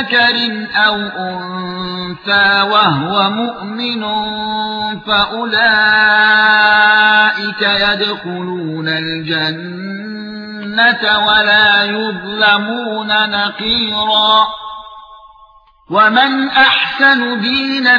ذكر أو أنثى وهو مؤمن فأولئك يدخلون الجنة ولا يظلمون نقيرا. ومن أحسن دينا